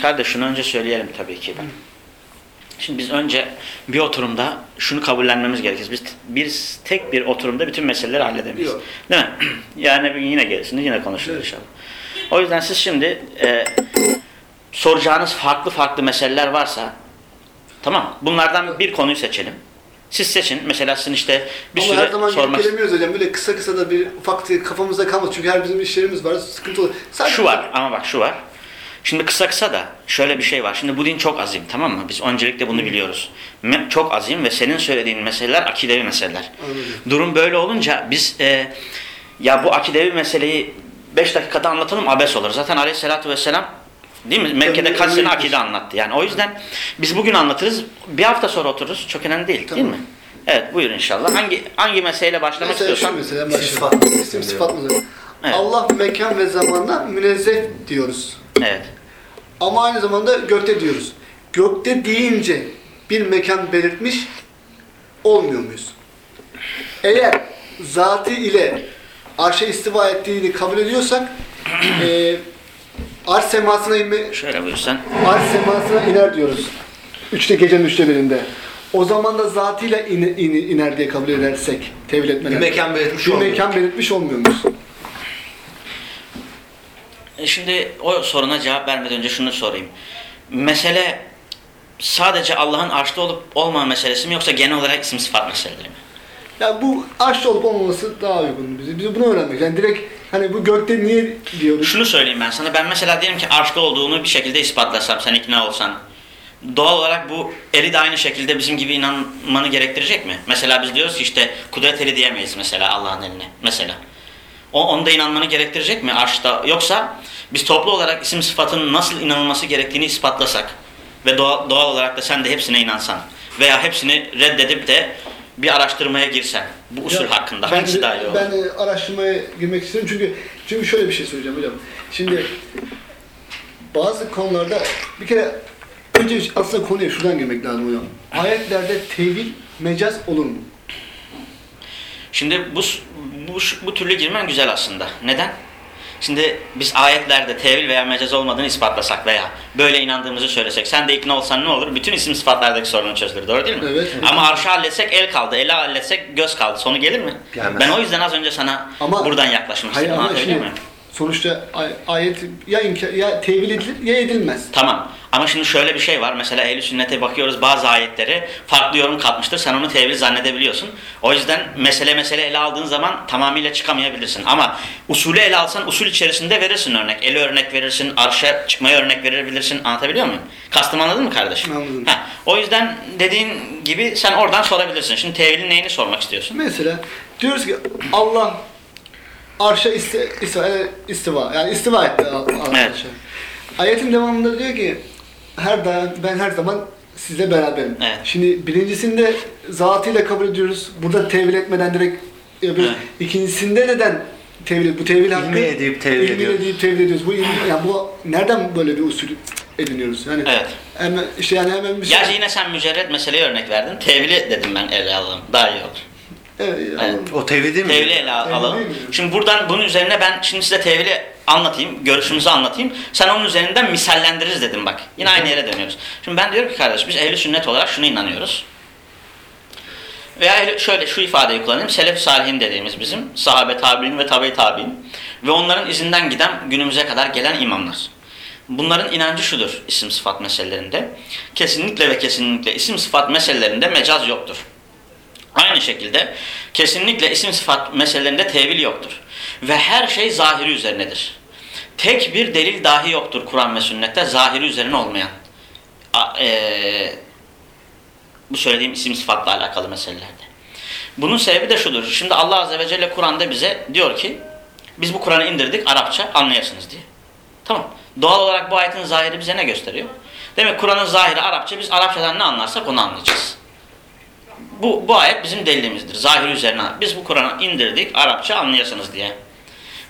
Şimdi kardeş şunu önce söyleyelim tabii ki ben. Şimdi biz önce bir oturumda şunu kabullenmemiz gerekir. Biz bir tek bir oturumda bütün meseleleri halledemeyiz. Yok. Değil mi? Yani yine gelirsiniz yine konuşuruz Evet. inşallah. O yüzden siz şimdi e, soracağınız farklı farklı meseleler varsa tamam bunlardan bir konuyu seçelim. Siz seçin. Mesela sizin işte bir Ama süre her zaman sormak gelemiyoruz hocam. Böyle kısa kısa da bir ufak kafamızda kalmaz. Çünkü her bizim işlerimiz var. Sıkıntı olur. Sadece Şu var ama bak şu var. Şimdi kısa kısa da şöyle bir şey var. Şimdi bu din çok azim tamam mı? Biz öncelikle bunu biliyoruz. Çok azim ve senin söylediğin meseleler akidevi meseleler. Anladım. Durum böyle olunca biz e, ya bu akidevi meseleyi 5 dakikada anlatalım abes olur. Zaten aleyhissalatü vesselam değil mi? Mekke'de kaç sene akide anlattı. Yani o yüzden biz bugün anlatırız. Bir hafta sonra otururuz. Çok önemli değil Tamam. değil mi? Evet buyur inşallah. Hangi hangi meseleyle başlamak Mesela istiyorsan. mesela başlayalım. sıfat. İsim sıfat mı? Evet. Allah mekan ve zamanda münezzeh diyoruz. Evet. Ama aynı zamanda gökte diyoruz. Gökte deyince bir mekan belirtmiş olmuyor muyuz? Eğer zatı ile arşa istiva ettiğini kabul ediyorsak eee arş semasına inme, Şöyle buyursan. arş semasına iner diyoruz. Üçte gecenin üçte birinde. O zaman da zatıyla in, in- iner diye kabul edersek tevil etmeden. Bir mekan belirtmiş Bir olmuyor. mekan belirtmiş olmuyor muyuz? E Şimdi o soruna cevap vermeden önce şunu sorayım. Mesele sadece Allah'ın arşta olup olmama meselesi mi yoksa genel olarak isim sıfat meseleleri mi? Ya bu arş olup olmaması daha uygun bize. Biz bunu öğrenmek. Yani direkt hani bu gökte niye diyoruz? Şunu söyleyeyim ben sana. Ben mesela diyelim ki arşta olduğunu bir şekilde ispatlasam, sen ikna olsan. Doğal olarak bu eli de aynı şekilde bizim gibi inanmanı gerektirecek mi? Mesela biz diyoruz ki işte kudret eli diyemeyiz mesela Allah'ın eline. Mesela. O, onu da inanmanı gerektirecek mi arşta? Yoksa biz toplu olarak isim sıfatın nasıl inanılması gerektiğini ispatlasak ve doğal, doğal olarak da sen de hepsine inansan veya hepsini reddedip de bir araştırmaya girsen bu usul Ya, hakkında ben hangisi daha iyi olur? Ben e, araştırmaya girmek istiyorum çünkü çünkü şöyle bir şey söyleyeceğim hocam. Şimdi bazı konularda bir kere önce aslında konuya şuradan girmek lazım hocam. Ayetlerde tevil mecaz olur mu? Şimdi bu, bu, bu türlü girmen güzel aslında. Neden? Şimdi biz ayetlerde tevil veya mecaz olmadığını ispatlasak veya böyle inandığımızı söylesek, sen de ikna olsan ne olur? Bütün isim sıfatlardaki sorunu çözülür, doğru değil mi? Evet. Ama arşı halletsek el kaldı, eli halletsek göz kaldı. Sonu gelir mi? Gelmez. Ben o yüzden az önce sana Ama- buradan yaklaşmak Hayır ama şimdi? Sonuçta ay- ayet ya ya tevil edilir ya edilmez. Tamam. Ama şimdi şöyle bir şey var. Mesela ehl sünnete bakıyoruz bazı ayetleri farklı yorum katmıştır. Sen onu tevil zannedebiliyorsun. O yüzden mesele mesele ele aldığın zaman tamamıyla çıkamayabilirsin. Ama usulü ele alsan usul içerisinde verirsin örnek. Ele örnek verirsin, arşa çıkmaya örnek verebilirsin. Anlatabiliyor muyum? Kastımı anladın mı kardeşim? Anladım. Ha, o yüzden dediğin gibi sen oradan sorabilirsin. Şimdi tevilin neyini sormak istiyorsun? Mesela diyoruz ki Allah arşa iste, istiva, istiva yani istiva etti Allah Evet. arşa. Ayetin devamında diyor ki her daim ben her zaman sizle beraberim. Evet. Şimdi birincisinde zatıyla kabul ediyoruz. Burada tevil etmeden direkt yapıyoruz. Evet. İkincisinde neden tevil bu tevil hakkı İlmi edip tevil ilmi ediyoruz. edip tevil ediyoruz. Bu ilmi, yani bu nereden böyle bir usul ediniyoruz? Yani Evet. hemen işte yani hemen bir şey. Gerçi yine sen mücerred meseleye örnek verdin. Tevili dedim ben ele alalım. Daha iyi olur. Evet, anladım. O tevhid değil mi? Tevhili ele Tevhili alalım. Şimdi buradan bunun üzerine ben şimdi size tevhili anlatayım, görüşümüzü anlatayım. Sen onun üzerinden misallendiririz dedim bak. Yine aynı yere dönüyoruz. Şimdi ben diyorum ki kardeş biz ehli sünnet olarak şunu inanıyoruz. Veya ehli- şöyle şu ifadeyi kullanayım. Selef salihin dediğimiz bizim sahabe tabi'in ve tabi tabi'in ve onların izinden giden günümüze kadar gelen imamlar. Bunların inancı şudur isim sıfat meselelerinde. Kesinlikle ve kesinlikle isim sıfat meselelerinde mecaz yoktur. Aynı şekilde kesinlikle isim sıfat meselelerinde tevil yoktur. Ve her şey zahiri üzerinedir. Tek bir delil dahi yoktur Kur'an ve sünnette zahiri üzerine olmayan. A- eee, bu söylediğim isim sıfatla alakalı meselelerde. Bunun sebebi de şudur. Şimdi Allah Azze ve Celle Kur'an'da bize diyor ki biz bu Kur'an'ı indirdik Arapça anlayasınız diye. Tamam. Doğal olarak bu ayetin zahiri bize ne gösteriyor? Demek Kur'an'ın zahiri Arapça biz Arapçadan ne anlarsak onu anlayacağız. Bu, bu ayet bizim delilimizdir. Zahir üzerine. Biz bu Kur'an'ı indirdik Arapça anlayasınız diye.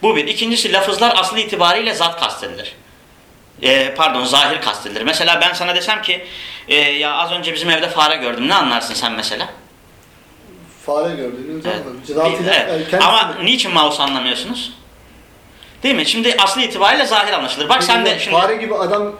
Bu bir. İkincisi lafızlar aslı itibariyle zat kastedilir. Ee, pardon zahir kastedilir. Mesela ben sana desem ki e, ya az önce bizim evde fare gördüm. Ne anlarsın sen mesela? Fare gördüğünüz Evet. Evet. kendisi- Ama niçin mouse anlamıyorsunuz? Değil mi? Şimdi aslı itibariyle zahir anlaşılır. Bak sen de Peki, şimdi... Fare gibi adam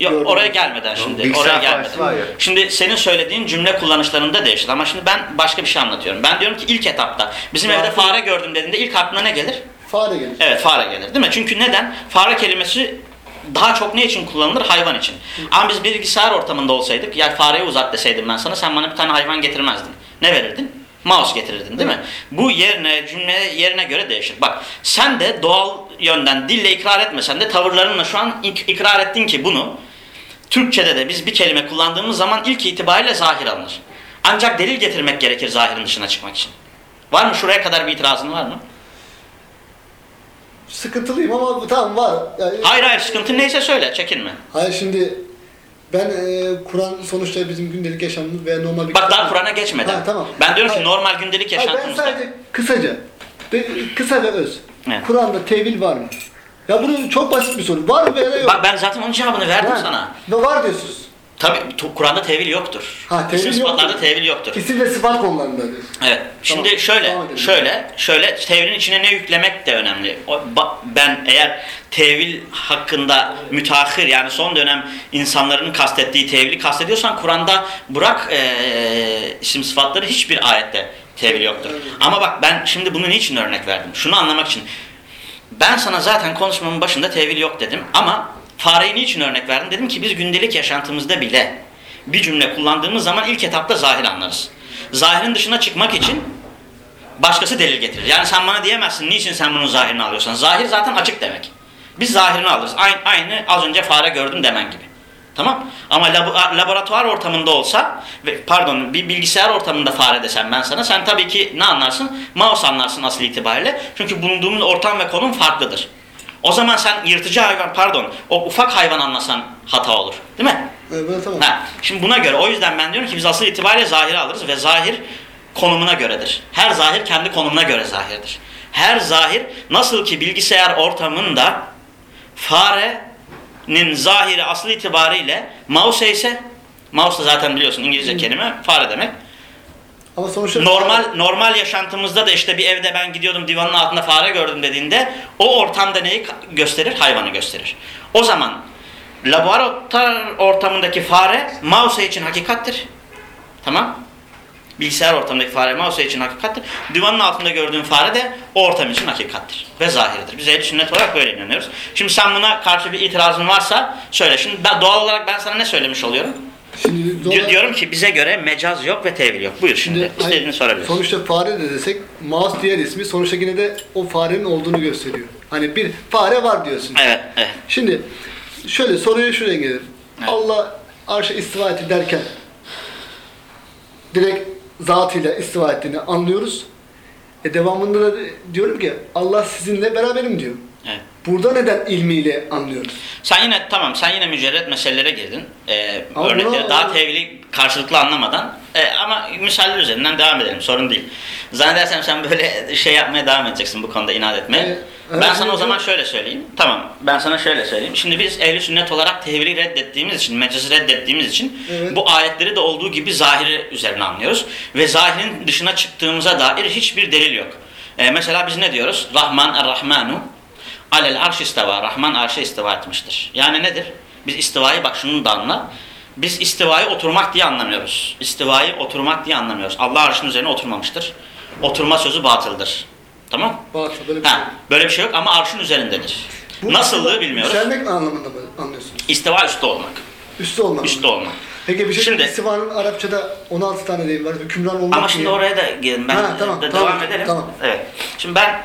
Yok Gördüm. oraya gelmeden şimdi. bilgisayar Oraya gelmeden. var ya. Şimdi senin söylediğin cümle kullanışlarında değişir ama şimdi ben başka bir şey anlatıyorum. Ben diyorum ki ilk etapta bizim evde Zaten- fare gördüm dediğinde ilk aklına ne gelir? Fare gelir. Evet fare gelir değil mi? Çünkü neden? Fare kelimesi daha çok ne için kullanılır? Hayvan için. Ama biz bilgisayar ortamında olsaydık ya fareyi uzat deseydim ben sana sen bana bir tane hayvan getirmezdin. Ne verirdin? Mouse getirirdin değil mi? Bu yerine cümle yerine göre değişir. Bak sen de doğal yönden dille ikrar etmesen de tavırlarınla şu an ik- ikrar ettin ki bunu Türkçede de biz bir kelime kullandığımız zaman ilk itibariyle zahir alınır. Ancak delil getirmek gerekir zahirin dışına çıkmak için. Var mı? Şuraya kadar bir itirazın var mı? Sıkıntılıyım ama tamam var. Yani, Hayır hayır sıkıntı neyse söyle çekinme. hayır şimdi ben e, Kur'an sonuçta bizim gündelik yaşamımız veya normal bir Bak daha Kur'an'a geçmeden. Ha, tamam. Ben diyorum ki Hayır. normal gündelik Hayır, ben yaşantımızda. sadece kısaca, kısa ve öz. Evet. Kur'an'da tevil var mı? Ya bunun çok basit bir soru. Var mı veya yok? Bak ben zaten onun cevabını verdim Ha, sana. Ve var diyorsunuz. Tabi Kur'an'da tevil yoktur. Ha, tevil İsim sıfatlarda yoktur. tevil yoktur. İsim ve sıfat konularında diyorsun. Evet. Şimdi Tamam, şöyle, devam edelim. şöyle, şöyle tevilin içine ne yüklemek de önemli. O, ba- ben eğer tevil hakkında müteahhir yani son dönem insanların kastettiği tevili kastediyorsan Kur'an'da bırak eee isim sıfatları hiçbir ayette tevil yoktur. Ama bak ben şimdi bunu niçin örnek verdim? Şunu anlamak için. Ben sana zaten konuşmamın başında tevil yok dedim ama fareyi niçin örnek verdim? Dedim ki biz gündelik yaşantımızda bile bir cümle kullandığımız zaman ilk etapta zahir anlarız. Zahirin dışına çıkmak için başkası delil getirir. Yani sen bana diyemezsin niçin sen bunun zahirini alıyorsan. Zahir zaten açık demek. Biz zahirini alırız. Aynı, aynı az önce fare gördüm demen gibi. Tamam? Ama labo- laboratuvar ortamında olsa pardon bir bilgisayar ortamında fare desem ben sana sen tabii ki ne anlarsın? Mouse anlarsın asıl itibariyle. Çünkü bulunduğumuz ortam ve konum farklıdır. O zaman sen yırtıcı hayvan pardon o ufak hayvan anlasan hata olur. Değil mi? Evet, tamam. Ha, şimdi buna göre o yüzden ben diyorum ki biz asıl itibariyle zahiri alırız ve zahir konumuna göredir. Her zahir kendi konumuna göre zahirdir. Her zahir nasıl ki bilgisayar ortamında farenin zahiri asıl itibariyle mouse ise mouse da zaten biliyorsun İngilizce kelime fare demek. Ama sonuçta Normal normal yaşantımızda da işte bir evde ben gidiyordum divanın altında fare gördüm dediğinde o ortamda neyi gösterir? Hayvanı gösterir. O zaman laboratuvar ortamındaki fare mouse için hakikattir. Tamam? Bilgisayar ortamındaki fare mouse için hakikattir. Divanın altında gördüğün fare de o ortam için hakikattir ve zahirdir. Biz ehl sünnet olarak böyle inanıyoruz. Şimdi sen buna karşı bir itirazın varsa söyle. Şimdi ben, doğal olarak ben sana ne söylemiş oluyorum? Şimdi Di- dola- diyorum ki bize göre mecaz yok ve tevil yok. Buyur şimdi. Şimdi İstediğini sorabilirsin. Sonuçta fare de desek mouse diğer ismi sonuçta yine de o farenin olduğunu gösteriyor. Hani bir fare var diyorsun. Evet, evet. Şimdi şöyle soruya şuraya gelir. Evet. Allah arşa istiva etti derken direkt zatıyla istiva ettiğini anlıyoruz. E devamında da diyorum ki Allah sizinle beraberim diyor. evet. Burada neden ilmiyle anlıyoruz? Sen yine tamam sen yine mücerret meselelere girdin. Ee, örnekleri bunu- daha tevhili karşılıklı anlamadan. Ee, ama misaller üzerinden devam edelim sorun değil. Zannedersem sen böyle şey yapmaya devam edeceksin bu konuda inat etmeye. Evet, ben evet, sana o evet. zaman şöyle söyleyeyim. Tamam ben sana şöyle söyleyeyim. Şimdi biz ehli sünnet olarak tevhili reddettiğimiz için, mecazı reddettiğimiz için Evet. bu ayetleri de olduğu gibi zahiri üzerine anlıyoruz. Ve zahirin dışına çıktığımıza dair hiçbir delil yok. Ee, mesela biz ne diyoruz? Rahman er-Rahmanu alel arş isteva. Rahman arşa istiva etmiştir. Yani nedir? Biz istivayı bak şunu da anla. Biz istivayı oturmak diye anlamıyoruz. İstivayı oturmak diye anlamıyoruz. Allah arşın üzerine oturmamıştır. Oturma sözü batıldır. Tamam? Batıl böyle bir şey. Ha, böyle bir şey yok ama arşın üzerindedir. Bu Nasıllığı istiva- bilmiyoruz. Yükselmek anlamında mı anlıyorsunuz? İstiva üstte olmak. Üstü olmak. Üstte olmak. Peki bir şey Şimdi- istivanın Arapçada 16 tane deyim var. Hükümran olmak Ama şimdi diye. oraya da gelin. Ben Ha, tamam, de tamam, devam edelim. tamam. Evet. Şimdi ben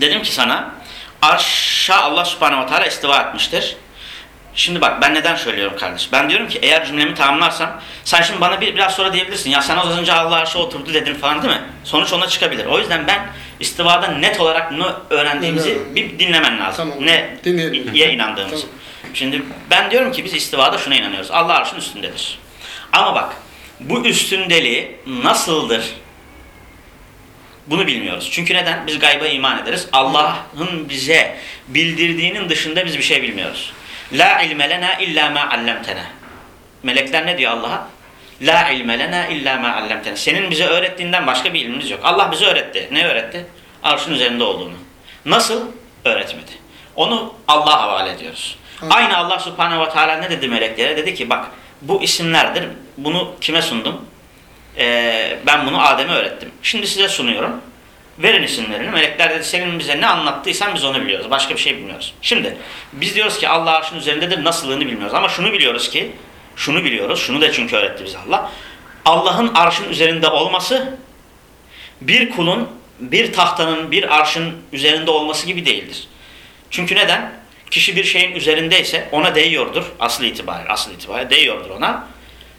dedim ki sana arşa Allah subhanehu ve teala istiva etmiştir. Şimdi bak ben neden söylüyorum kardeş? Ben diyorum ki eğer cümlemi tamamlarsam sen şimdi bana bir biraz sonra diyebilirsin ya sen az önce Allah arşa oturdu dedin falan değil mi? Sonuç ona çıkabilir. O yüzden ben istivada net olarak bunu öğrendiğimizi bir dinlemen lazım. Tamam, Ne niye inandığımızı. Tamam. Şimdi ben diyorum ki biz istivada şuna inanıyoruz. Allah arşın üstündedir. Ama bak bu üstündeliği nasıldır? Bunu bilmiyoruz. Çünkü neden? Biz gayba iman ederiz. Allah'ın bize bildirdiğinin dışında biz bir şey bilmiyoruz. La ilme lena illa ma allamtena. Melekler ne diyor Allah'a? La ilme lena illa ma allamtena. Senin bize öğrettiğinden başka bir ilmimiz yok. Allah bize öğretti. Ne öğretti? Arşın üzerinde olduğunu. Nasıl? Öğretmedi. Onu Allah'a havale ediyoruz. Anladım. Aynı Allah subhanehu ve teala ne dedi meleklere? Dedi ki bak bu isimlerdir. Bunu kime sundum? Ee, ben bunu Adem'e öğrettim. Şimdi size sunuyorum. Verin isimlerini. Melekler dedi senin bize ne anlattıysan biz onu biliyoruz. Başka bir şey bilmiyoruz. Şimdi biz diyoruz ki Allah arşın üzerindedir. Nasıllığını bilmiyoruz. Ama şunu biliyoruz ki şunu biliyoruz. Şunu da çünkü öğretti bize Allah. Allah'ın arşın üzerinde olması bir kulun bir tahtanın bir arşın üzerinde olması gibi değildir. Çünkü neden? Kişi bir şeyin üzerindeyse ona değiyordur asıl itibariyle, asıl itibariyle değiyordur ona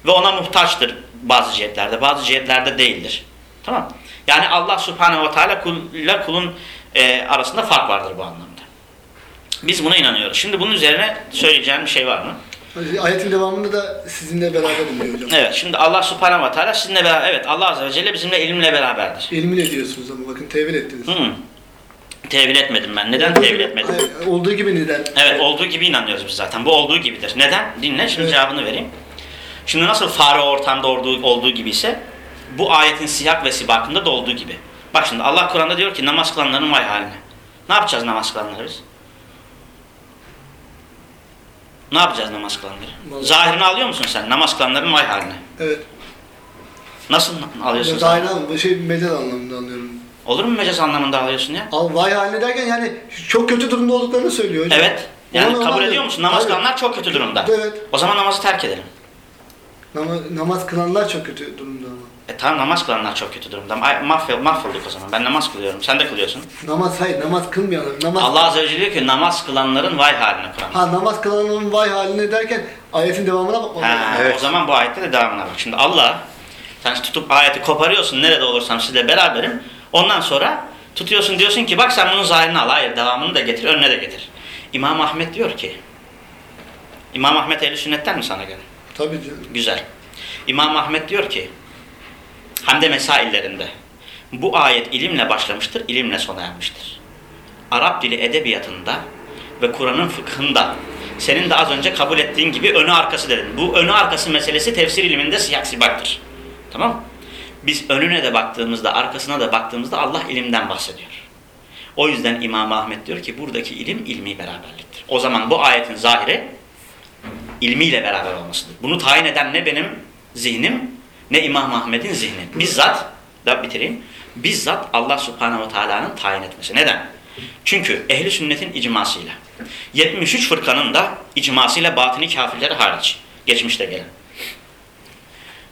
ve ona muhtaçtır bazı cihetlerde, bazı cihetlerde değildir. Tamam? Yani Allah Subhanahu ve Teala kul ile kulun e, arasında fark vardır bu anlamda. Biz buna inanıyoruz. Şimdi bunun üzerine söyleyeceğim bir şey var mı? Ayetin devamında da sizinle beraberim diyor hocam. Evet, şimdi Allah Subhanahu ve Teala sizinle beraber, evet Allah Azze ve Celle bizimle ilimle beraberdir. İlmin ediyorsunuz ama bakın tevil ettiniz. Hı. Tevil etmedim ben. Neden Olduğu tevil gibi- etmedim? Hayır, Olduğu gibi neden? Evet olduğu gibi inanıyoruz biz zaten. Bu olduğu gibidir. Neden? Dinle şimdi Evet. cevabını vereyim. Şimdi nasıl fare ortamda olduğu, gibi ise bu ayetin siyak ve sibakında da olduğu gibi. Bak şimdi Allah Kur'an'da diyor ki namaz kılanların vay haline. Ne yapacağız namaz kılanları? Ne yapacağız namaz kılanları? Vallahi- Zahirini alıyor musun sen namaz kılanların vay haline? Evet. Nasıl alıyorsun anlamı, bu şey mecaz anlamında anlıyorum. Olur mu mecaz anlamında alıyorsun ya? Al vay haline derken yani çok kötü durumda olduklarını söylüyor hocam. Evet. Yani Ona kabul ediyor diyor. musun? Namaz Hayır. kılanlar çok kötü durumda. Evet. O zaman namazı terk edelim. Namaz, namaz kılanlar çok kötü durumda ama. E tamam namaz kılanlar çok kötü durumda. Ay, mahvol, mahvolduk o zaman. Ben namaz kılıyorum. Sen de kılıyorsun. Namaz hayır namaz kılmayanlar. Namaz, Allah Azze ve Celle diyor ki namaz kılanların vay haline Kur'an. Ha namaz kılanların vay haline derken ayetin devamına bak. Ha, O zaman bu ayette de devamına bak. Şimdi Allah sen tutup ayeti koparıyorsun nerede olursam sizle beraberim. Ondan sonra tutuyorsun diyorsun ki bak sen bunun zahirini al. Hayır devamını da getir önüne de getir. İmam Ahmet diyor ki İmam Ahmet ehli sünnetten mi sana göre? Tabii canım. Güzel. İmam Ahmet diyor ki Hamde mesaillerinde bu ayet ilimle başlamıştır, ilimle sona ermiştir. Arap dili edebiyatında ve Kur'an'ın fıkhında senin de az önce kabul ettiğin gibi önü arkası dedin. Bu önü arkası meselesi tefsir ilminde siyak sibaktır. Tamam? Biz önüne de baktığımızda, arkasına da baktığımızda Allah ilimden bahsediyor. O yüzden İmam Ahmet diyor ki buradaki ilim ilmi beraberliktir. O zaman bu ayetin zahiri ilmiyle beraber olmasıdır. Bunu tayin eden ne benim zihnim ne İmam Ahmet'in zihni. Bizzat, da bitireyim, bizzat Allah Subhanahu ve Teala'nın tayin etmesi. Neden? Çünkü ehli sünnetin icmasıyla, 73 fırkanın da icmasıyla batini kafirleri hariç, geçmişte gelen.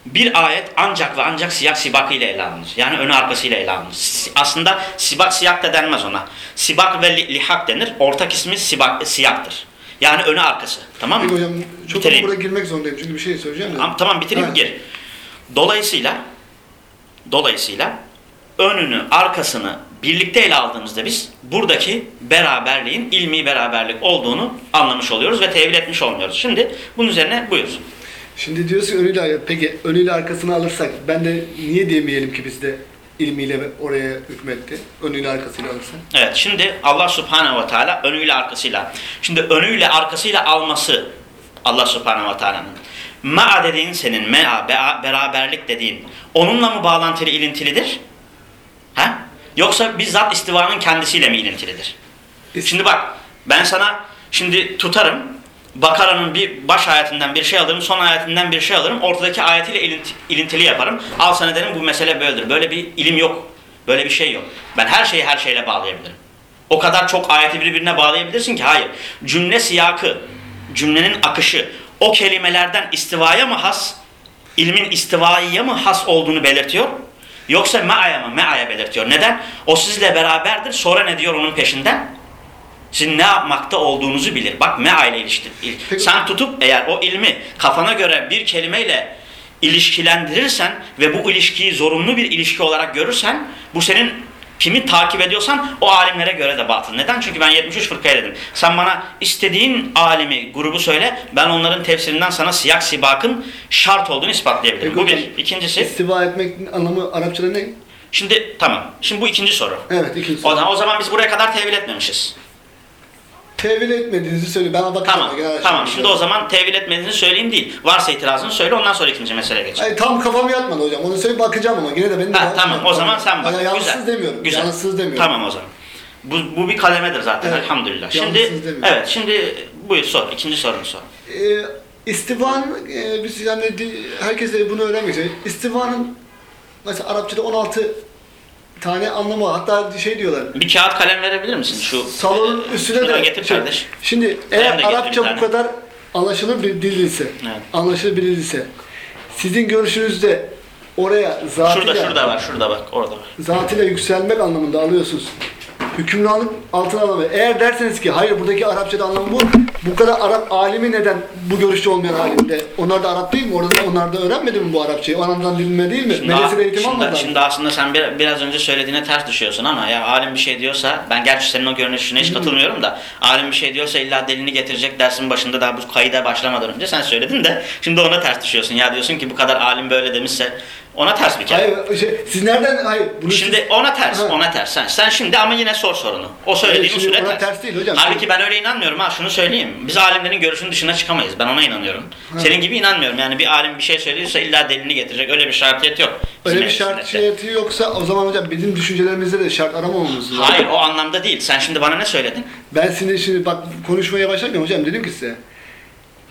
Bir ayet ancak ve ancak siyak sibak ile ele alınır. Yani önü arkasıyla ele alınır. Aslında sibak siyak da denmez ona. Sibak ve li- lihak denir. Ortak ismi sibak, siyaktır. Yani önü arkası. Tamam mı? Peki hocam çok Bitireyim. buraya girmek zorundayım çünkü bir şey söyleyeceğim de. Am- Tamam bitireyim Ha. gir. Dolayısıyla dolayısıyla önünü arkasını birlikte ele aldığımızda biz buradaki beraberliğin ilmi beraberlik olduğunu anlamış oluyoruz ve tevil etmiş olmuyoruz. Şimdi bunun üzerine buyur. Şimdi diyorsun önüyle peki önüyle arkasını alırsak ben de niye demeyelim ki biz de ilmiyle oraya hükmetti. Önüyle arkasıyla alırsak. Evet şimdi Allah Subhanahu ve Teala önüyle arkasıyla. Şimdi önüyle arkasıyla alması Allah Subhanahu ve Teala'nın. Ma'a dediğin senin mea, beraberlik dediğin onunla mı bağlantılı ilintilidir? Ha? Yoksa bizzat istivanın kendisiyle mi ilintilidir? Şimdi bak ben sana şimdi tutarım Bakara'nın bir baş ayetinden bir şey alırım, son ayetinden bir şey alırım, ortadaki ayetiyle ilinti- ilintili yaparım. Al sana derim bu mesele böyledir. Böyle bir ilim yok. Böyle bir şey yok. Ben her şeyi her şeyle bağlayabilirim. O kadar çok ayeti birbirine bağlayabilirsin ki hayır. Cümle siyakı, cümlenin akışı o kelimelerden istivaya mı has, ilmin istivaiye mi has olduğunu belirtiyor? Yoksa me'aya mı? Me'aya belirtiyor. Neden? O sizle beraberdir. Sonra ne diyor onun peşinden? Sizin ne yapmakta olduğunuzu bilir. Bak mea ile ilişki. Peki- Sen tutup eğer o ilmi kafana göre bir kelimeyle ilişkilendirirsen ve bu ilişkiyi zorunlu bir ilişki olarak görürsen bu senin kimi takip ediyorsan o alimlere göre de batıl. Neden? Çünkü ben 73 fırkaya dedim. Sen bana istediğin alimi, grubu söyle. Ben onların tefsirinden sana siyak sibakın şart olduğunu ispatlayabilirim. Peki bu bir. İkincisi. İstiva etmenin anlamı Arapçada ne? Şimdi tamam. Şimdi bu ikinci soru. Evet ikincisi. O zaman, o zaman biz buraya kadar tevil etmemişiz. Tevil etmediğinizi söyle. Ben bakacağım. Tamam. Genel Tamam. şey- Şimdi o zaman tevil etmediğini söyleyeyim değil. Varsa itirazını söyle ondan sonra ikinci meseleye geçelim. Ay, tam kafam yatmadı hocam. Onu söyle bakacağım ama yine de benim de Ha, tamam o zaman sen bak. Yani yansız Güzel. demiyorum. Güzel. Yansız demiyorum. Tamam o zaman. Bu, bu bir kalemedir zaten Evet. elhamdülillah. Şimdi demiyorum. evet şimdi Buyur sor. İkinci sorunu sor. Ee, istivanın, e, biz yani di- herkes de bunu öğrenmeyecek. İstivanın mesela Arapçada 16 tane anlamı. Hatta şey diyorlar. Bir kağıt kalem verebilir misin? Şu Salonun üstüne de getir şey- kardeş. Şimdi eğer bir Arapça bu kadar anlaşılır bir dil ise, Evet. anlaşılır ise sizin görüşünüzde oraya zatıyla, Şurada şurada var. Şurada bak. Orada var. zatıyla yükselmek anlamında alıyorsunuz. Hükümranlık altına alınıyor. Eğer derseniz ki hayır buradaki Arapçada anlamı bu, bu kadar Arap alimi neden bu görüşte olmayan alimde? Onlar da Arap değil mi? Orada onlar da öğrenmedi mi bu Arapçayı? O anlamdan bilinme değil mi? Şimdi, Medresede eğitim şimdi, almadılar. şimdi aslında sen bir- biraz önce söylediğine ters düşüyorsun ama ya alim bir şey diyorsa ben gerçi senin o görünüşüne hiç katılmıyorum da alim bir şey diyorsa illa delini getirecek dersin başında daha bu kayıda başlamadan önce sen söyledin de şimdi ona ters düşüyorsun. Ya diyorsun ki bu kadar alim böyle demişse ona ters bir kere. Hayır, şey, siz nereden, hayır bunu Şimdi siz- ona ters, Ha. ona ters. Sen, sen şimdi ama yine sor sorunu. O söylediğin şimdi usule ters. ters değil hocam. Halbuki ben öyle inanmıyorum ha. Şunu söyleyeyim. Biz alimlerin görüşünün dışına çıkamayız. Ben ona inanıyorum. Senin gibi inanmıyorum. Yani bir alim bir şey söylüyorsa illa delini getirecek. Öyle bir şartiyet yok. Öyle bir şart ehl-i sünnette. şerti yoksa o zaman hocam bizim düşüncelerimizde de şart aramamamız lazım. Hayır o anlamda değil. Sen şimdi bana ne söyledin? Ben şimdi şimdi bak konuşmaya başlarken hocam dedim ki size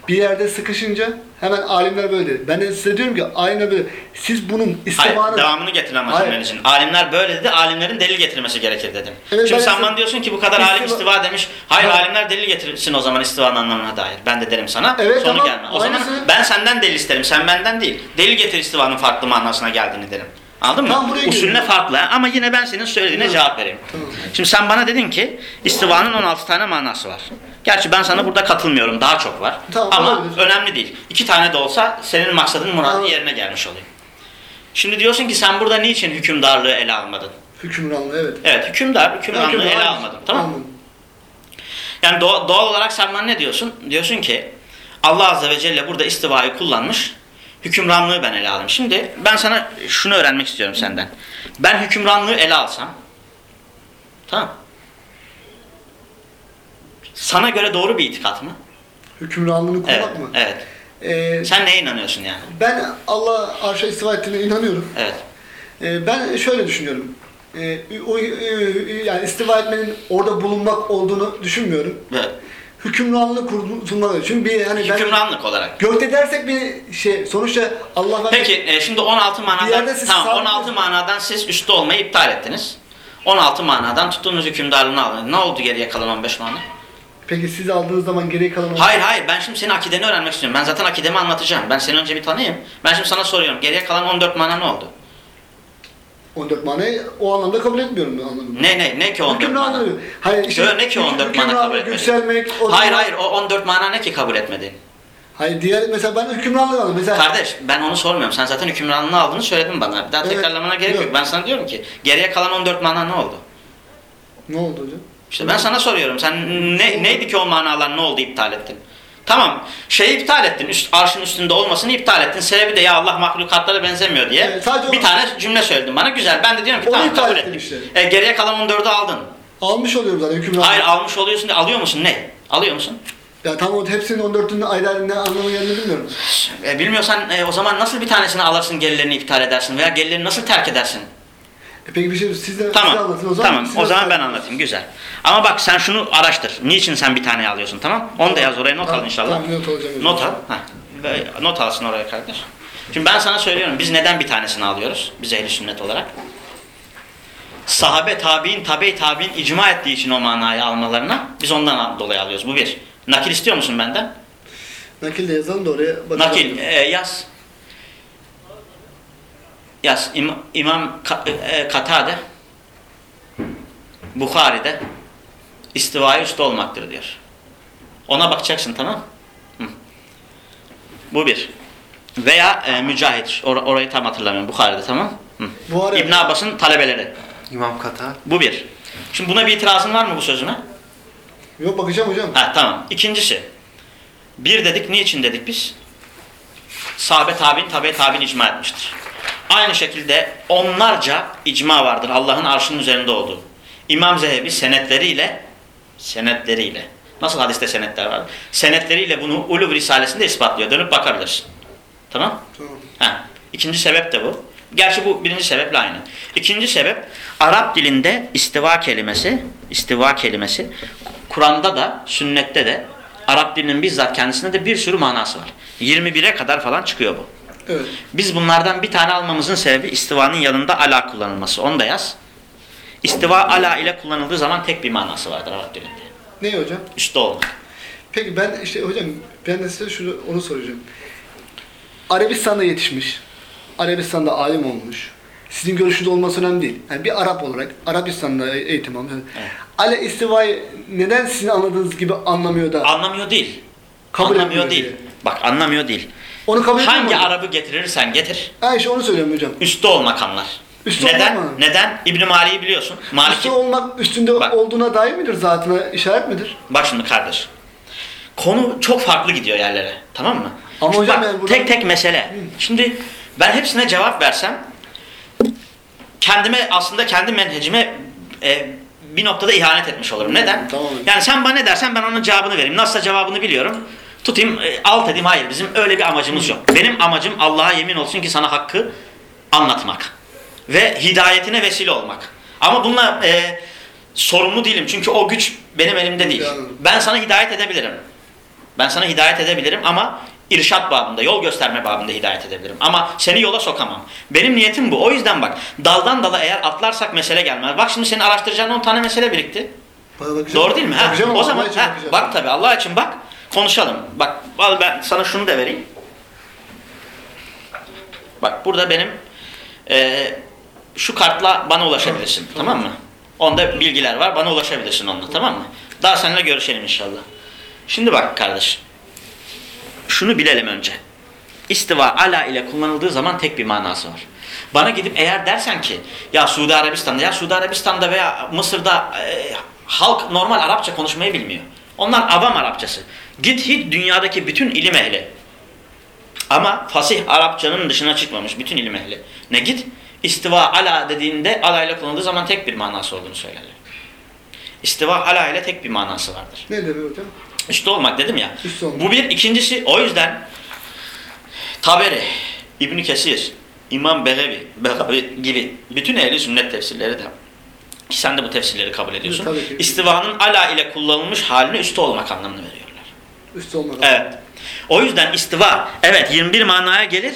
bir yerde sıkışınca hemen alimler böyle dedi. Ben de size diyorum ki alimler böyle. Siz bunun Hayır, istifanı devamını getir ama Hayır. cümlen için. Alimler böyle dedi, alimlerin delil getirmesi gerekir dedim. Evet, Şimdi ben sen size- bana diyorsun ki bu kadar alim İstiva- istiva demiş. Hayır, Ha. alimler delil getirsin o zaman istivanın anlamına dair. Ben de derim sana. Evet, Sonu tamam. gelme. O zaman Aynısı. ben senden delil isterim, sen benden değil. Delil getir istivanın farklı manasına geldiğini derim. Anladın mı? Usulüne farklı ama yine ben senin söylediğine Tamam. cevap vereyim. Tamam. Şimdi sen bana dedin ki istivanın 16 tane manası var. Gerçi ben sana burada katılmıyorum. Daha çok var. Tamam, ama olabilir. önemli değil. İki tane de olsa senin maksadın muradın Tamam. yerine gelmiş oluyor. Şimdi diyorsun ki sen burada niçin hükümdarlığı ele almadın? hükümranlığı evet. Evet hükümdar, hükümranlığı Hükümran- ele almadın. Tamam mı? Yani doğa- doğal olarak sen bana ne diyorsun? Diyorsun ki Allah Azze ve Celle burada istivayı kullanmış. Hükümranlığı ben ele aldım. Şimdi ben sana şunu öğrenmek istiyorum senden. Ben hükümranlığı ele alsam tamam sana göre doğru bir itikat mı? Hükümranlığını kurmak Evet. mı? Evet. Ee, Sen neye inanıyorsun yani? ben Allah arşa istiva ettiğine inanıyorum. Evet. Ee, ben şöyle düşünüyorum. Ee, o, yani istiva etmenin orada bulunmak olduğunu düşünmüyorum. evet. Hükümranlığı kurtulmak. Çünkü bir hani ben Hükümranlık olarak. gökte dersek bir şey sonuçta Allah ben Peki e, şimdi 16 Bir manadan tamam sabit- 16 manadan siz üstte olmayı iptal ettiniz. 16 manadan tuttuğunuz hükümdarlığını aldınız. Ne oldu geriye kalan 15 mana? Peki siz aldığınız zaman geriye kalan Hayır hayır ben şimdi senin akideni öğrenmek istiyorum. Ben zaten akidemi anlatacağım. Ben seni önce bir tanıyayım. Ben şimdi sana soruyorum. Geriye kalan 14 mana ne oldu? 14 manayı o anlamda kabul etmiyorum ben anlamda. Ne ne ne ki 14 mana? Hükümranlığı. Hayır Şöyle ne ki 14 mana kabul hükümranlığı, yükselmek. o Hayır zaman- hayır o 14 mana ne ki kabul etmedin? Hayır diğer mesela ben hükümranlığı aldım. Mesela Kardeş ben onu sormuyorum. Sen zaten hükümranlığını aldığını söyledin bana. Bir daha Evet. tekrarlamana gerek yok. Yok. Ben sana diyorum ki geriye kalan 14 mana ne oldu? ne oldu hocam? İşte ben sana soruyorum. Sen ne, neydi ki o manalar ne oldu iptal ettin? Tamam şeyi iptal ettin. Üst, arşın üstünde olmasını iptal ettin. Sebebi de ya Allah mahlukatlara benzemiyor diye. Evet, sadece bir onu- tane cümle söyledin bana. Güzel. Ben de diyorum ki Onu tamam iptal kabul ettim işte. E, geriye kalan 14'ü aldın. Almış oluyorum zaten hükümranlığı. Hayır almış oluyorsun. de Alıyor musun? Ne? Alıyor musun? Ya tam o hepsinin 14'ünün ayrı ayrı ne anlamı geldiğini bilmiyorum. E, bilmiyorsan e, o zaman nasıl bir tanesini alırsın gerilerini iptal edersin veya gerilerini nasıl terk edersin? E peki bir şey siz de, siz de Tamam. anlatın o zaman. tamam. O zaman ben anlatayım. Güzel. Ama bak sen şunu araştır. Niçin sen bir tane alıyorsun tamam? Onu da yaz oraya not al Tamam, inşallah. Tamam not alacağım. Not al. Ve Not alsın oraya kardeş. Şimdi ben sana söylüyorum. Biz neden bir tanesini alıyoruz? Biz ehli sünnet olarak. Sahabe, tabi'in, tabi tabi'in icma ettiği için o manayı almalarına biz ondan dolayı alıyoruz. Bu bir. Nakil istiyor musun benden? Nakil de yazalım da oraya bakalım. Nakil e, yaz. Yaz. İm- İmam Ka- e, Katade Bukhari'de istivayı üstü olmaktır diyor. Ona bakacaksın tamam Hı. Bu bir. Veya e, Mücahit. Or- orayı tam hatırlamıyorum. Bukhari'de tamam Hı. Bu İbn Abbas'ın talebeleri. İmam Katar. Bu bir. Şimdi buna bir itirazın var mı bu sözüme? Yok bakacağım hocam. Ha tamam. İkincisi. Bir dedik. Niçin dedik biz? Sahabe tabi'in tabi tabi'in icma etmiştir. Aynı şekilde onlarca icma vardır Allah'ın arşının üzerinde olduğu. İmam Zehebi senetleriyle senetleriyle nasıl hadiste senetler var? Senetleriyle bunu Uluv Risalesi'nde ispatlıyor. Dönüp bakabilirsin. Tamam? Tamam. Ha. İkinci sebep de bu. Gerçi bu birinci sebeple aynı. İkinci sebep Arap dilinde istiva kelimesi, istiva kelimesi Kur'an'da da sünnette de Arap dilinin bizzat kendisinde de bir sürü manası var. 21'e kadar falan çıkıyor bu. Evet. Biz bunlardan bir tane almamızın sebebi istivanın yanında ala kullanılması. Onu da yaz. İstiva ala ile kullanıldığı zaman tek bir manası vardır Arap dilinde. Ne hocam? Üstte olmak. Peki ben işte hocam ben de size şunu onu soracağım. Arabistan'da yetişmiş. Arabistan'da alim olmuş. Sizin görüşünüz olması önemli değil. Yani bir Arap olarak Arabistan'da eğitim almış. Evet. Ale istivayı neden sizin anladığınız gibi anlamıyor da Anlamıyor değil. Kabul anlamıyor değil. diye. Bak anlamıyor değil. Onu kabul Hangi? Arap'ı getirirsen getir. Ha işte onu söylüyorum hocam. Üstte olmak anlar. Üstte Neden? olmak? Neden? İbn Mali'yi biliyorsun. Maliki. Üstü olmak üstünde Bak. olduğuna dair midir zatına işaret midir? Bak şimdi kardeş. Konu çok farklı gidiyor yerlere. Tamam mı? Ama Şimdi hocam bak, yani burada- tek tek mesele. Şimdi ben hepsine cevap versem kendime aslında kendi menhecime e, bir noktada ihanet etmiş olurum. Neden? Tamam. Yani sen bana ne dersen ben onun cevabını vereyim. Nasılsa cevabını biliyorum. Tutayım e, alt edeyim. Hayır bizim öyle bir amacımız yok. Benim amacım Allah'a yemin olsun ki sana hakkı anlatmak. Ve hidayetine vesile olmak. Ama bununla e, sorumlu değilim. Çünkü o güç benim elimde değil. Ben sana hidayet edebilirim. Ben sana hidayet edebilirim ama irşat babında, yol gösterme babında hidayet edebilirim. Ama seni yola sokamam. Benim niyetim bu. O yüzden bak daldan dala eğer atlarsak mesele gelmez. Bak şimdi senin araştıracağın 10 tane mesele birikti. Doğru değil mi? Ha, o zaman ha, bak tabi Allah için bak konuşalım. Bak al ben sana şunu da vereyim. Bak burada benim eee, şu kartla bana ulaşabilirsin. Tamam mı? Onda bilgiler var. Bana ulaşabilirsin onunla. Tamam mı? Daha seninle görüşelim inşallah. Şimdi bak kardeş. Şunu bilelim önce. İstiva ala ile kullanıldığı zaman tek bir manası var. Bana gidip eğer dersen ki ya Suudi Arabistan'da ya Suudi Arabistan'da veya Mısır'da e, halk normal Arapça konuşmayı bilmiyor. Onlar avam Arapçası. Git hiç dünyadaki bütün ilim ehli. Ama fasih Arapçanın dışına çıkmamış bütün ilim ehli. Ne git istiva ala dediğinde ala ile kullanıldığı zaman tek bir manası olduğunu söylerler. İstiva ala ile tek bir manası vardır. Ne demek hocam? Üstte olmak dedim ya. Üstte olmak. Bu bir. ikincisi o yüzden Taberi, İbn Kesir, İmam Behevi, Behavi gibi bütün ehli sünnet tefsirleri de ki sen de bu tefsirleri kabul ediyorsun. ki. İstivanın ala ile kullanılmış haline üstte olmak anlamını veriyorlar. Üstü olmak. Evet. O yüzden istiva evet 21 manaya gelir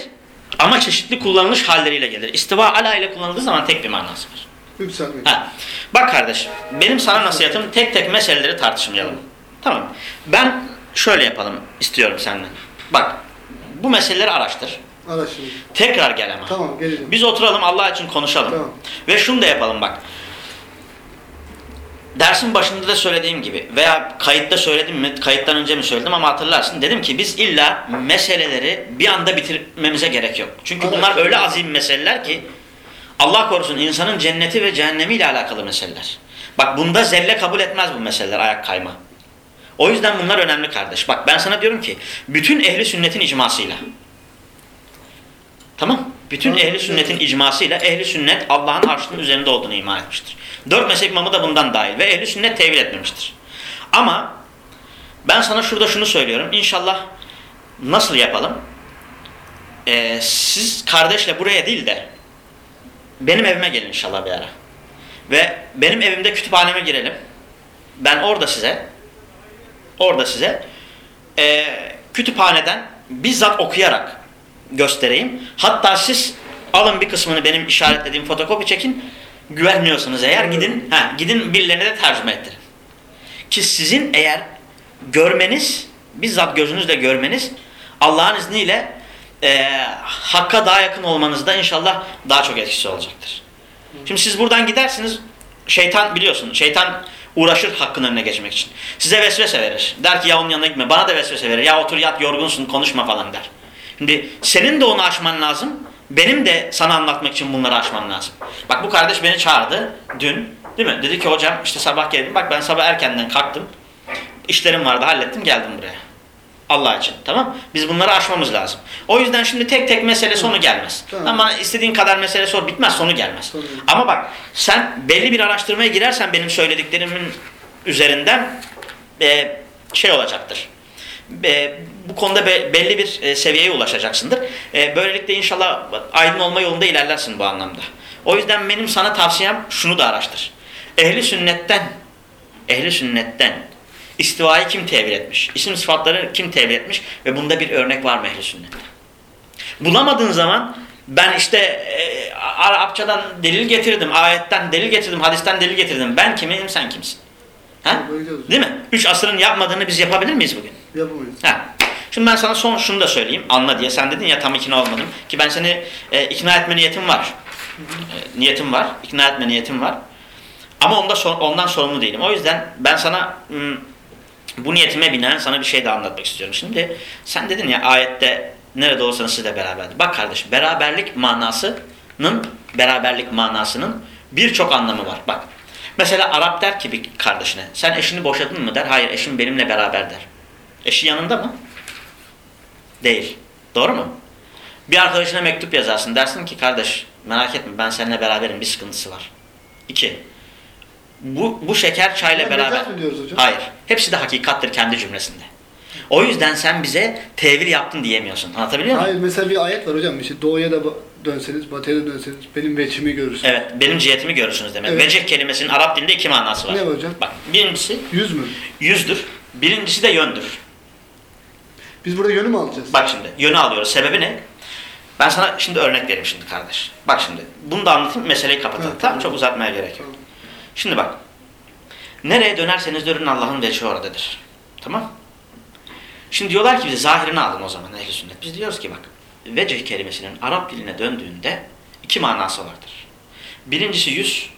ama çeşitli kullanılış halleriyle gelir. İstiva ala ile kullanıldığı zaman tek bir manası var. Yükselmek. Ha. Bak kardeş, benim sana nasihatım tek tek meseleleri tartışmayalım. Tamam. Ben şöyle yapalım istiyorum senden. Bak, bu meseleleri araştır. Araştırın. Tekrar gel ama. Tamam geleceğim. Biz oturalım Allah için konuşalım. Tamam. Ve şunu da yapalım bak. Dersin başında da söylediğim gibi veya kayıtta söyledim mi, kayıttan önce mi söyledim ama hatırlarsın. Dedim ki biz illa meseleleri bir anda bitirmemize gerek yok. Çünkü bunlar öyle azim meseleler ki Allah korusun insanın cenneti ve cehennemiyle alakalı meseleler. Bak bunda zelle kabul etmez bu meseleler ayak kayma. O yüzden bunlar önemli kardeş. Bak ben sana diyorum ki bütün ehli sünnetin icmasıyla. Tamam. Bütün ehli sünnetin icmasıyla ehli sünnet Allah'ın arşının üzerinde olduğunu iman etmiştir. Dört mezhep imamı da bundan dahil ve ehli sünnet tevil etmemiştir. Ama ben sana şurada şunu söylüyorum. İnşallah nasıl yapalım? Ee, siz kardeşle buraya değil de benim evime gelin inşallah bir ara. Ve benim evimde kütüphaneme girelim. Ben orada size orada size e, kütüphaneden bizzat okuyarak göstereyim. Hatta siz alın bir kısmını benim işaretlediğim fotokopi çekin. Güvenmiyorsunuz eğer gidin ha, gidin birilerine de tercüme ettirin. Ki sizin eğer görmeniz bizzat gözünüzle görmeniz Allah'ın izniyle e, hakka daha yakın olmanızda inşallah daha çok etkisi olacaktır. Şimdi siz buradan gidersiniz şeytan biliyorsun şeytan uğraşır hakkın önüne geçmek için. Size vesvese verir. Der ki ya onun yanına gitme. Bana da vesvese verir. Ya otur yat yorgunsun konuşma falan der. Şimdi senin de onu aşman lazım. Benim de sana anlatmak için bunları aşmam lazım. Bak bu kardeş beni çağırdı dün. Değil mi? Dedi ki hocam işte sabah geldim. Bak ben sabah erkenden kalktım. İşlerim vardı hallettim geldim buraya. Allah için tamam Biz bunları aşmamız lazım. O yüzden şimdi tek tek mesele sonu gelmez. Tamam. Ama istediğin kadar mesele sor bitmez sonu gelmez. Sonu. Ama bak sen belli bir araştırmaya girersen benim söylediklerimin üzerinden e, şey olacaktır. E, bu konuda be- belli bir e, seviyeye ulaşacaksındır. E, böylelikle inşallah aydın olma yolunda ilerlersin bu anlamda. O yüzden benim sana tavsiyem şunu da araştır. Ehli sünnetten ehli sünnetten İstivayı kim tevil etmiş? İsim sıfatları kim tevil etmiş? Ve bunda bir örnek var mı ehl sünnette? Bulamadığın zaman ben işte e, Arapçadan delil getirdim, ayetten delil getirdim, hadisten delil getirdim. Ben kimim, sen kimsin? Ha? Değil mi? Üç asırın yapmadığını biz yapabilir miyiz bugün? Yapamayız. Ha. Şimdi ben sana son şunu da söyleyeyim. Anla diye. Sen dedin ya tam ikna olmadım. Ki ben seni e, ikna etme niyetim var. E, niyetim var. İkna etme niyetim var. Ama onda sor- ondan sorumlu değilim. O yüzden ben sana m, bu niyetime binaen sana bir şey daha anlatmak istiyorum. Şimdi sen dedin ya ayette nerede olsanız siz de beraberdir. Bak kardeşim beraberlik manasının beraberlik manasının birçok anlamı var. Bak. Mesela Arap der ki bir kardeşine sen eşini boşadın mı der. Hayır eşim benimle beraber der. Eşi yanında mı? Değil. Doğru mu? Bir arkadaşına mektup yazarsın. Dersin ki kardeş merak etme ben seninle beraberim bir sıkıntısı var. İki. Bu, bu şeker çayla Ya beraber. Hayır. Hepsi de hakikattir kendi cümlesinde. O yüzden sen bize tevil yaptın diyemiyorsun. Anlatabiliyor muyum? Hayır mesela bir ayet var hocam. İşte doğuya da dönseniz, batıya da dönseniz benim veçimi görürsünüz. Evet. Benim cihetimi görürsünüz demek. Evet. Vecih kelimesinin Arap dilinde iki manası var. Ne hocam? Bak birincisi Yüz mü? yüzdür. Birincisi de yöndür. Biz burada yönü mü alacağız? Bak şimdi yönü alıyoruz. Sebebi ne? Ben sana şimdi örnek vereyim şimdi kardeş. Bak şimdi. Bunu da anlatayım meseleyi kapatalım. Evet, tamam tamam. Çok uzatmaya gerek yok. Tamam. Şimdi bak. Nereye dönerseniz dönün Allah'ın vecihi oradadır. Tamam? Şimdi diyorlar ki bize zahirini alın o zaman ehl sünnet. Biz diyoruz ki bak. Vecih kelimesinin Arap diline döndüğünde iki manası vardır. Birincisi yüz.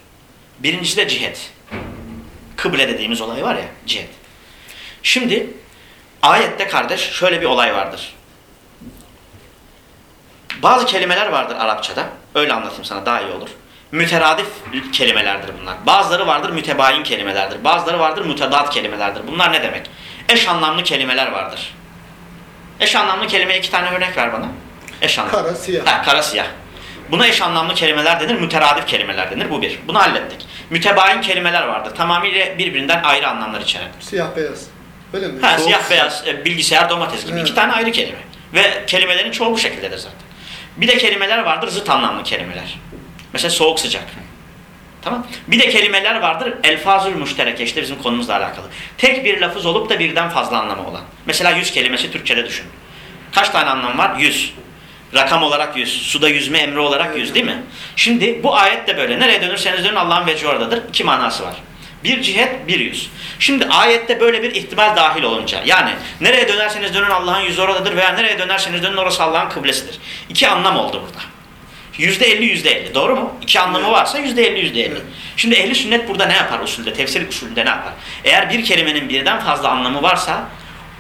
Birincisi de cihet. Kıble dediğimiz olay var ya cihet. Şimdi ayette kardeş şöyle bir olay vardır. Bazı kelimeler vardır Arapçada. Öyle anlatayım sana daha iyi olur. Müteradif kelimelerdir bunlar. Bazıları vardır mütebayin kelimelerdir. Bazıları vardır mütedat kelimelerdir. Bunlar ne demek? Eş anlamlı kelimeler vardır. Eş anlamlı kelimeye iki tane örnek ver bana. Eş anlamlı. Kara, siyah. Ha, kara siyah. Buna eş anlamlı kelimeler denir, müteradif kelimeler denir. Bu bir. Bunu hallettik. Mütebayin kelimeler vardır. Tamamıyla birbirinden ayrı anlamlar içeren. Siyah beyaz. Öyle mi? Ha, Soğuk, siyah sıcak. beyaz, e, bilgisayar, domates gibi. Evet. iki tane ayrı kelime. Ve kelimelerin çoğu bu şekildedir zaten. Bir de kelimeler vardır zıt anlamlı kelimeler. Mesela soğuk sıcak. Tamam. Bir de kelimeler vardır elfazül müştereke işte bizim konumuzla alakalı. Tek bir lafız olup da birden fazla anlamı olan. Mesela yüz kelimesi Türkçe'de düşün. Kaç tane anlam var? Yüz. Rakam olarak yüz. Suda yüzme emri olarak yüz değil mi? Şimdi bu ayet de böyle. Nereye dönürseniz dönün Allah'ın veci oradadır. İki manası var. Bir cihet, bir yüz. Şimdi ayette böyle bir ihtimal dahil olunca yani nereye dönerseniz dönün Allah'ın yüzü oradadır veya nereye dönerseniz dönün orası Allah'ın kıblesidir. İki anlam oldu burada. Yüzde elli, yüzde elli. Doğru mu? İki anlamı varsa yüzde elli, yüzde elli. Şimdi ehli sünnet burada ne yapar usulde? Tefsir usulünde ne yapar? Eğer bir kelimenin birden fazla anlamı varsa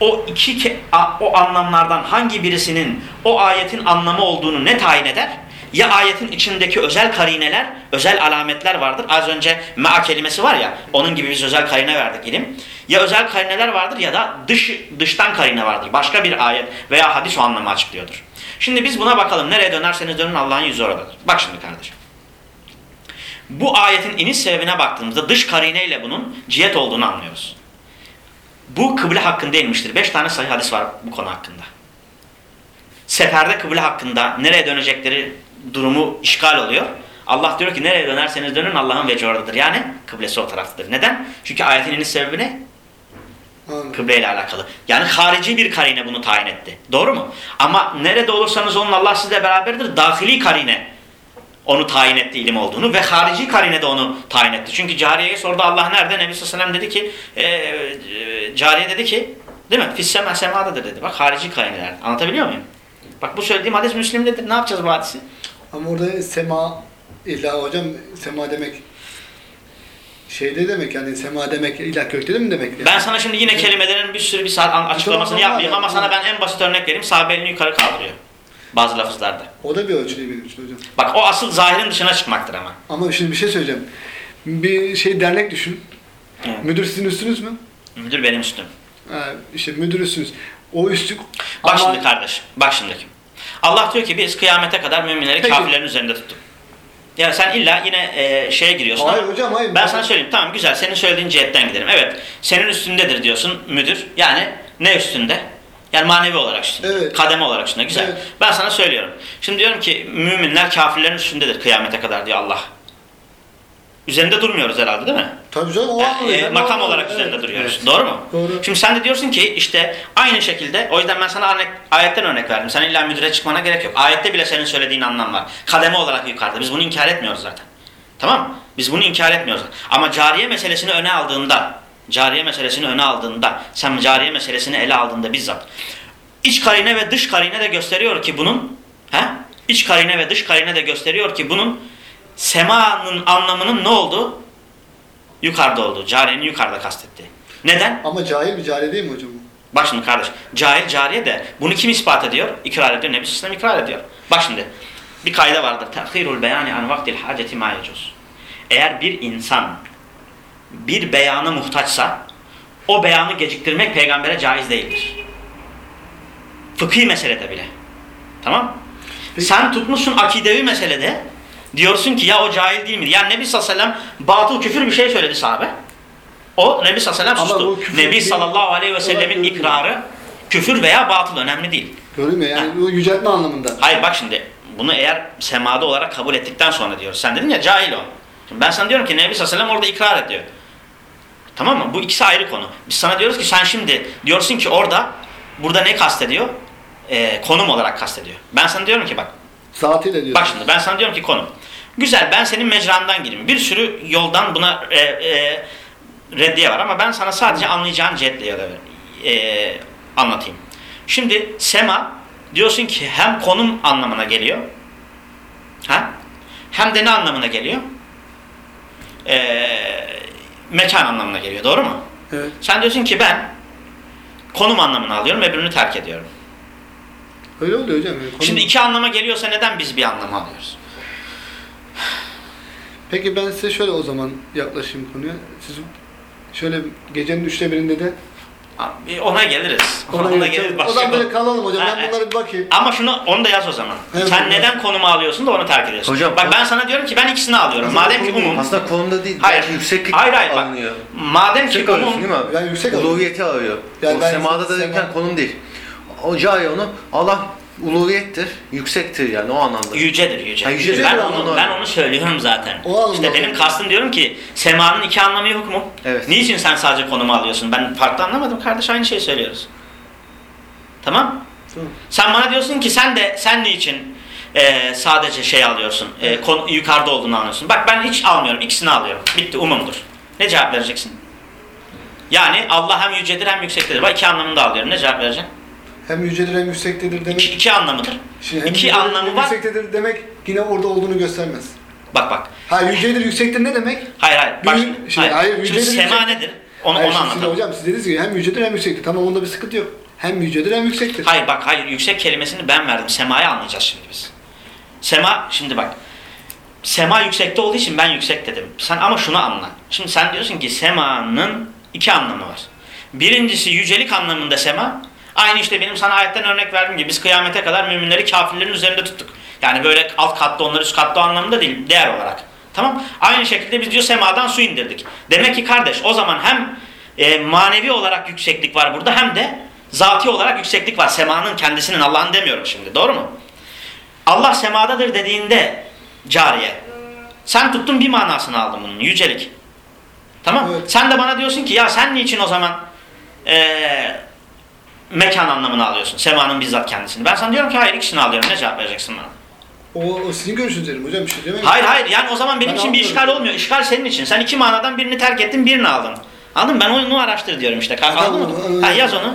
o iki o anlamlardan hangi birisinin o ayetin anlamı olduğunu ne tayin eder? Ya ayetin içindeki özel karineler, özel alametler vardır. Az önce ma kelimesi var ya, onun gibi biz özel karine verdik ilim. Ya özel karineler vardır ya da dış dıştan karine vardır. Başka bir ayet veya hadis o anlamı açıklıyordur. Şimdi biz buna bakalım. Nereye dönerseniz dönün Allah'ın yüzü oradadır. Bak şimdi kardeşim. Bu ayetin iniş sebebine baktığımızda dış karineyle bunun cihet olduğunu anlıyoruz. Bu kıble hakkında inmiştir. Beş tane sahih hadis var bu konu hakkında. Seferde kıble hakkında nereye dönecekleri durumu işgal oluyor. Allah diyor ki nereye dönerseniz dönün Allah'ın veci oradadır. Yani kıblesi o taraftadır. Neden? Çünkü ayetin iniş sebebi ne? Kıbleyle alakalı. Yani harici bir karine bunu tayin etti. Doğru mu? Ama nerede olursanız olun Allah sizle beraberdir. Dahili karine onu tayin etti ilim olduğunu ve harici karine de onu tayin etti. Çünkü cariyeye sordu Allah nerede? Nebi sallallahu dedi ki e, e, cariye dedi ki değil mi? Fisseme semadadır dedi. Bak harici karineler. Anlatabiliyor muyum? Bak bu söylediğim hadis Müslim'dedir. Ne yapacağız bu hadisi? Ama orada sema illa hocam sema demek şeyde demek yani sema demek illa gökte de mi demek? Yani? Ben sana şimdi yine kelimelerin bir sürü bir saat açıklamasını Tamam, yapmayayım ama sana ben en basit örnek vereyim. Sahabe elini yukarı kaldırıyor. Bazı lafızlarda. O da bir ölçü benim için hocam. Bak o asıl zahirin dışına çıkmaktır ama. Ama şimdi bir şey söyleyeceğim. Bir şey dernek düşün. Evet. Müdür sizin üstünüz mü? Müdür benim üstüm. Ha, işte müdür üstünüz. O üstlük Bak ama şimdi kardeş, bak şimdi. Allah diyor ki biz kıyamete kadar müminleri Peki. kafirlerin üzerinde tuttuk. Ya sen illa yine e, şeye giriyorsun. Hayır ama hocam, hayır. Ben sana söyleyeyim tamam güzel senin söylediğin cihetten gidelim. Evet senin üstündedir diyorsun müdür. Yani ne üstünde? Yani manevi olarak üstünde. Evet. Kademe olarak üstünde. Güzel. Evet. Ben sana söylüyorum. Şimdi diyorum ki müminler kafirlerin üstündedir kıyamete kadar diyor Allah. Üzerinde durmuyoruz herhalde değil mi? Tabii canım o E, e, Ben makam o olarak anlamda, üzerinde evet. duruyoruz. Evet. Doğru mu? Doğru. Şimdi sen de diyorsun ki işte aynı şekilde o yüzden ben sana örnek, ayetten örnek verdim. Sen illa müdüre çıkmana gerek yok. Ayette bile senin söylediğin anlam var. Kademe olarak yukarıda. Biz bunu inkar etmiyoruz zaten. Tamam mı? Biz bunu inkar etmiyoruz. Ama cariye meselesini öne aldığında, cariye meselesini öne aldığında, sen cariye meselesini ele aldığında bizzat iç karine ve dış karine de gösteriyor ki bunun he? iç karine ve dış karine de gösteriyor ki bunun semanın anlamının ne olduğu yukarıda olduğu. Cariyenin yukarıda kastetti. Neden? Ama cahil bir cahil değil mi hocam? Bak şimdi kardeş. Cahil cariye de bunu kim ispat ediyor? İkrar ediyor. Nebi Sallallahu ikrar ediyor. Bak şimdi. Bir kayda vardır. Tehirul beyani an vaktil haceti ma yecuz. Eğer bir insan bir beyana muhtaçsa o beyanı geciktirmek peygambere caiz değildir. Fıkhi meselede bile. Tamam? Peki. Sen tutmuşsun akidevi meselede diyorsun ki ya o cahil değil miydi? Yani Nebi sallallahu aleyhi ve sellem batıl küfür bir şey söyledi sahabe. O Nebi sallallahu aleyhi ve sellem Ama sustu. Nebi sallallahu aleyhi ve sellemin ikrarı küfür veya batıl önemli değil. Gördün mü? Yani bu yüceltme anlamında. Hayır bak şimdi bunu eğer semada olarak kabul ettikten sonra diyoruz. Sen dedin ya cahil o. Şimdi ben sana diyorum ki Nebi sallallahu aleyhi ve sellem orada ikrar ediyor. Tamam mı? Bu ikisi ayrı konu. Biz sana diyoruz ki sen şimdi diyorsun ki orada burada ne kastediyor? Ee, konum olarak kastediyor. Ben sana diyorum ki bak Zatıyla diyor. Bak şimdi ben sana diyorum ki konu. Güzel ben senin mecrandan gireyim. Bir sürü yoldan buna e, e, reddiye var ama ben sana sadece anlayacağın cihetle ya da e, anlatayım. Şimdi sema diyorsun ki hem konum anlamına geliyor. Ha? Hem de ne anlamına geliyor? E, mekan anlamına geliyor. Doğru mu? Evet. Sen diyorsun ki ben konum anlamını alıyorum öbürünü terk ediyorum. Öyle oluyor hocam. Yani konu- Şimdi iki anlama geliyorsa neden biz bir anlamı alıyoruz? Peki ben size şöyle o zaman yaklaşayım konuya. Siz şöyle gecenin üçte birinde de Abi ona geliriz. ona Ona, geliriz. O Başka zaman konu. böyle kalalım hocam. Ha, Ben bunlara bir bakayım. Ama şunu onu da yaz o zaman. Evet, Sen evet. neden konumu alıyorsun da onu terk ediyorsun. Hocam, bak ben sana diyorum ki ben ikisini alıyorum. Aslında Madem ki umum. Aslında konumda değil, Hayır. belki yükseklik Hayır hayır bak. alınıyor. Madem ki Yüksek alıyorsun umum. değil mi abi? Yani yüksek alıyor. Yani o semada da sema- derken konum değil. O cahil onu Allah uluhiyettir, yüksektir yani o anlamda. Yücedir yüce. Ha, yücedir, ben, onu, ben onu söylüyorum zaten. O işte benim kastım diyorum ki semanın iki anlamı yok mu? Evet. Niçin sen sadece konumu alıyorsun? Ben farklı anlamadım kardeş aynı şeyi söylüyoruz. Tamam? Tamam. Sen bana diyorsun ki sen de sen niçin e, sadece şey alıyorsun? E, konu, yukarıda olduğunu anlıyorsun. Bak ben hiç almıyorum. ikisini alıyorum. Bitti umumdur. Ne cevap vereceksin? Yani Allah hem yücedir hem yüksektedir. Bak iki anlamını da alıyorum. Ne cevap vereceksin? Hem yücedir hem yüksektedir demek. İki, iki anlamıdır. Şimdi hem iki yücedir anlamı hem var. Yüksektedir demek yine orada olduğunu göstermez. Bak bak. Ha yücedir yüksektir ne demek? Hayır hayır. Bak Büyü- şimdi. şimdi, hayır. hayır, Şimdi yücedir, sema yüksek- nedir? Onu, Hayır, onu şimdi anlatalım. hocam siz dediniz ki hem yücedir hem yüksektir. Tamam onda bir sıkıntı yok. Hem yücedir hem yüksektir. Hayır bak hayır yüksek kelimesini ben verdim. Sema'yı anlayacağız şimdi biz. Sema şimdi bak. Sema yüksekte olduğu için ben yüksek dedim. Sen ama şunu anla. Şimdi sen diyorsun ki semanın iki anlamı var. Birincisi yücelik anlamında sema. Aynı işte benim sana ayetten örnek verdiğim gibi biz kıyamete kadar müminleri kafirlerin üzerinde tuttuk. Yani böyle alt katta onlar üst katta anlamında değil değer olarak. Tamam. Aynı şekilde biz diyor semadan su indirdik. Demek ki kardeş o zaman hem e, manevi olarak yükseklik var burada hem de zati olarak yükseklik var. Semanın kendisinin Allah'ın demiyorum şimdi. Doğru mu? Allah semadadır dediğinde cariye. Sen tuttun bir manasını aldın bunun. Yücelik. Tamam. Evet. Sen de bana diyorsun ki ya sen niçin o zaman eee, mekan anlamını alıyorsun? Semanın bizzat kendisini. Ben sana diyorum ki hayır ikisini alıyorum. Ne cevap vereceksin bana? O, o sizin görüşünüz derim hocam bir şey demeyin. Hayır hayır yani o zaman benim Ben için bir anlıyorum. işgal olmuyor. İşgal senin için. Sen iki manadan birini terk ettin birini aldın. Anladın mı? Ben onu araştır diyorum işte. Tamam, Anladın mı? anladım. Ha, yaz onu.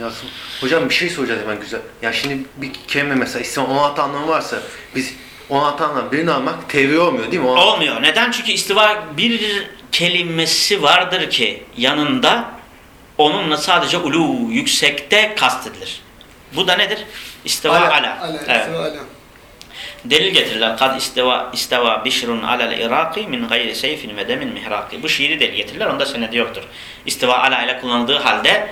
Yazsın. Hocam bir şey soracağız hemen güzel. Ya şimdi bir kelime mesela İslam 16 anlamı varsa biz 16 anlam birini almak tevhi olmuyor değil mi? O Olmuyor. Neden? Çünkü istiva bir kelimesi vardır ki yanında onunla sadece ulu yüksekte kastedilir. Bu da nedir? İstiva ala. Ala. Ala. Evet. istiva ala. Delil getirirler. Kad istiva istiva bişrun alel iraki min gayri seyfin ve demin mihraki. Bu şiiri delil getirirler. Onda senedi yoktur. İstiva ala ile kullanıldığı halde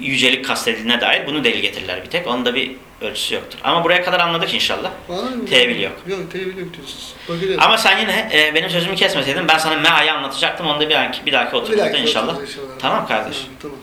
yücelik kastedildiğine dair bunu delil getirirler bir tek. Onda bir ölçüsü yoktur. Ama buraya kadar anladık inşallah. Anladın mı? Tevil yok. Yok tevil yok diyorsunuz. Bakacağız. Ama sen yine e, benim sözümü kesmeseydin ben sana meayı anlatacaktım. Onu da bir bir dahaki dahaki inşallah. inşallah. Tamam kardeş. Tamam, tamam.